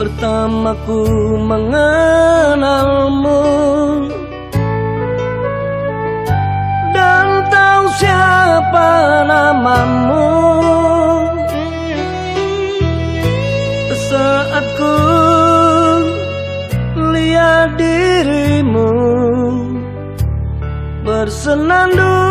Pertamaku mengenalmu. Dan tahu siapa namamu. Saat ku lihat dirimu Bersenandung.